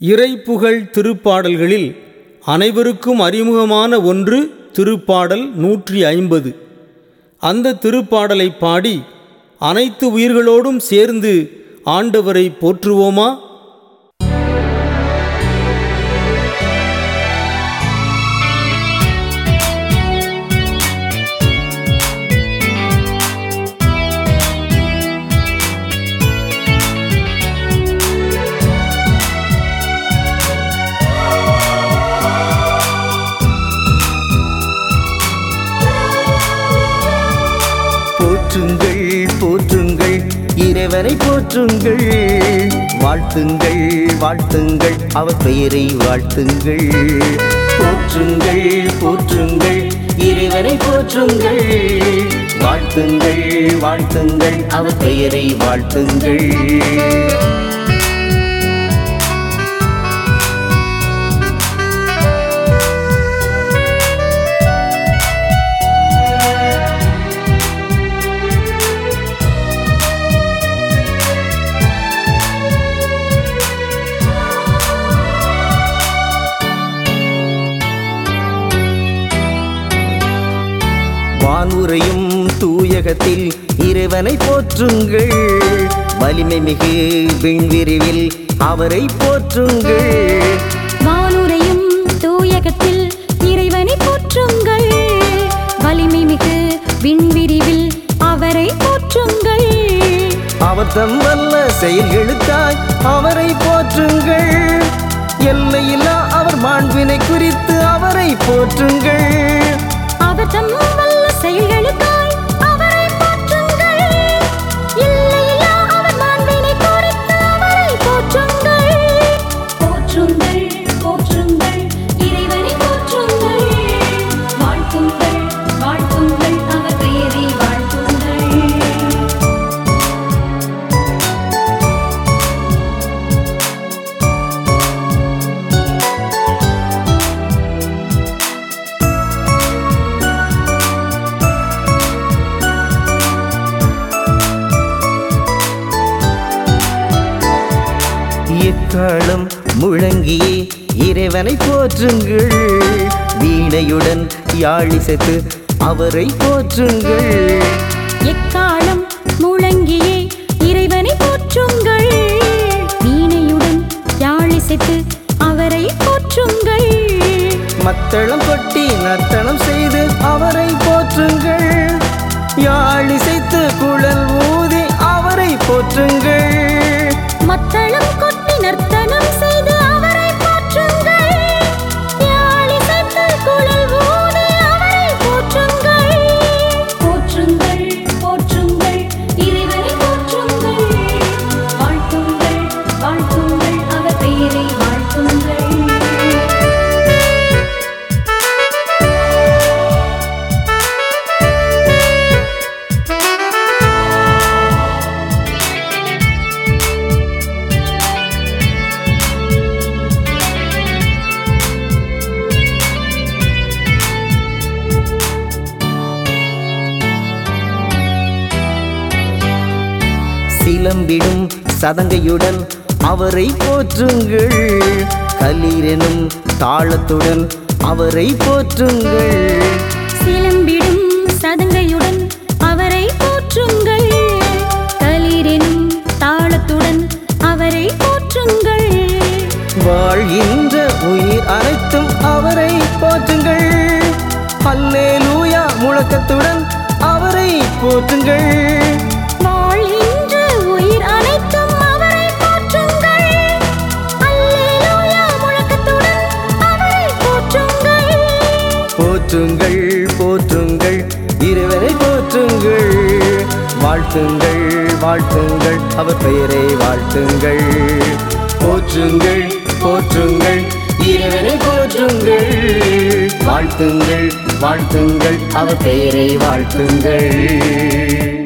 இறைப்புகழ் திருப்பாடல்களில் அனைவருக்கும் அறிமுகமான ஒன்று திருப்பாடல் நூற்றி ஐம்பது. அந்த திருப்பாடலை பாடி அனைத்து உயிர்களோடும் சேர்ந்து ஆண்டவரை போற்றுவோமா? இறைவனை போற்றுங்கள். வாழ்த்துங்கள் வாழ்த்துங்கள். அவர் பெயரை வாழ்த்துங்கள். போற்றுங்கள் போற்றுங்கள். இறைவனை போற்றுங்கள். வாழ்த்துங்கள் வாழ்த்துங்கள். அவர் பெயரை வாழ்த்துங்கள். வானுரையும் தூயகத்தில் இறைவனை போற்றுங்கள். வலிமை மிகு விண்விரிவில் அவரை போற்றுங்கள். வானுரையும் தூயகத்தில் இறைவனை போற்றுங்கள். வலிமை மிகு விண்விரிவில் அவரை போற்றுங்கள். அவர் தம் வல்ல செயல்களுக்காய் அவரை போற்றுங்கள். எல்லையில்லா அவர் மாண்பினை குறித்து அவரை போற்றுங்கள். அவர் தம் வல்ல எக்காலம் முழங்கியே இறைவனை போற்றுங்கள். வீணையுடன் யாழிசைத்து அவரை போற்றுங்கள். எக்காலம் முழங்கியே இறைவனை போற்றுங்கள். வீணையுடன் யாழிசைத்து அவரை போற்றுங்கள். மத்தளம் கொட்டி நர்த்தனம் செய்து அவரை போற்றுங்கள். யாழிசைத்து குழல் ஊதி அவரை போற்றுங்கள். சிலம்பிடும் சதங்கையுடன் அவரை போற்றுங்கள். கலீரெனும் தாளத்துடன் அவரை போற்றுங்கள். சிலம்பிடும் சதங்கையுடன் அவரை போற்றுங்கள். களிரெனும் தாளத்துடன் அவரை போற்றுங்கள். வாழ்கின்ற உயிர் அனைத்தும் அவரை போற்றுங்கள். அல்லேலூயா முழக்கத்துடன் அவரை போற்றுங்கள். போற்றுங்கள் போற்றுங்கள். இறைவனை போற்றுங்கள். வாழ்த்துங்கள் வாழ்த்துங்கள். அவர் பெயரை வாழ்த்துங்கள். போற்றுங்கள் போற்றுங்கள். இறைவனை போற்றுங்கள். வாழ்த்துங்கள் வாழ்த்துங்கள். அவர் பெயரை வாழ்த்துங்கள்.